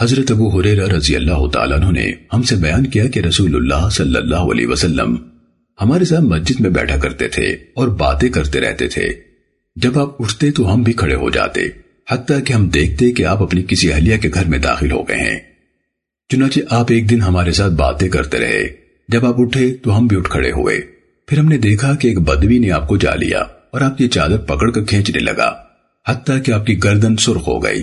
حضرت ابو حریرہ رضی اللہ تعالیٰ عنہ نے ہم سے بیان کیا کہ رسول اللہ صلی اللہ علیہ وسلم ہمارے ساتھ مسجد میں بیٹھا کرتے تھے اور باتیں کرتے رہتے تھے۔ جب آپ اٹھتے تو ہم بھی کھڑے ہو جاتے، حتیٰ کہ ہم دیکھتے کہ آپ اپنی کسی اہلیہ کے گھر میں داخل ہو گئے ہیں۔ چنانچہ آپ ایک دن ہمارے ساتھ باتیں کرتے رہے۔ جب آپ اٹھے تو ہم بھی اٹھ کھڑے ہوئے۔ پھر ہم نے دیکھا کہ ایک بدوی نے آپ کو جا لیا اور آپ کی چادر پکڑ کر کھینچنے لگا، حتیٰ کہ آپ کی گردن سرخ ہو گئی۔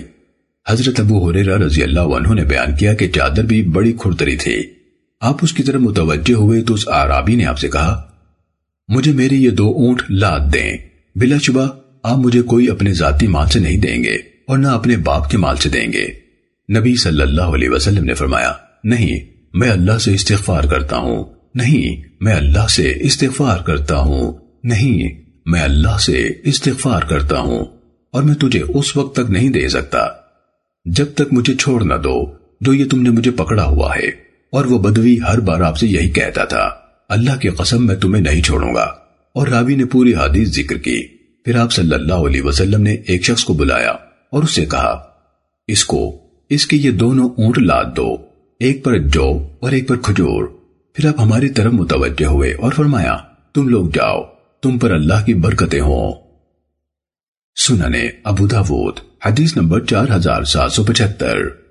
حضرت ابو حریرہ رضی اللہ عنہ نے بیان کیا کہ چادر بھی بڑی کھرتری تھی۔ آپ اس کی طرف متوجہ ہوئے تو اس آرابی نے آپ سے کہا، مجھے میری یہ دو اونٹ لاد دیں۔ بلا شبہ، آپ مجھے کوئی اپنے ذاتی مال سے نہیں دیں گے اور نہ اپنے باپ کے مال سے دیں گے۔ نبی صلی اللہ علیہ وسلم نے فرمایا، نہیں، میں اللہ سے استغفار کرتا ہوں۔ نہیں، میں اللہ سے استغفار کرتا ہوں۔ نہیں، میں اللہ سے استغفار کرتا ہوں اور میں تجھے اس وقت تک نہیں دے سکتا۔ جب تک مجھے چھوڑ نہ دو، جو یہ تم نے مجھے پکڑا ہوا ہے۔ اور وہ بدوی ہر بار آپ سے یہی کہتا تھا، اللہ کی قسم میں تمہیں نہیں چھوڑوں گا۔ اور راوی نے پوری حدیث ذکر کی۔ پھر آپ صلی اللہ علیہ وسلم نے ایک شخص کو بلایا اور اس سے کہا، اس کو، اس کی یہ دونوں اونٹ لاد دو، ایک پر جو اور ایک پر کھجور۔ پھر آپ ہماری طرف متوجہ ہوئے اور فرمایا، تم لوگ جاؤ، تم پر اللہ کی برکتیں ہوں۔ سننے ابو داود حدیث نمبر چار ہزار سات سو پچہتر۔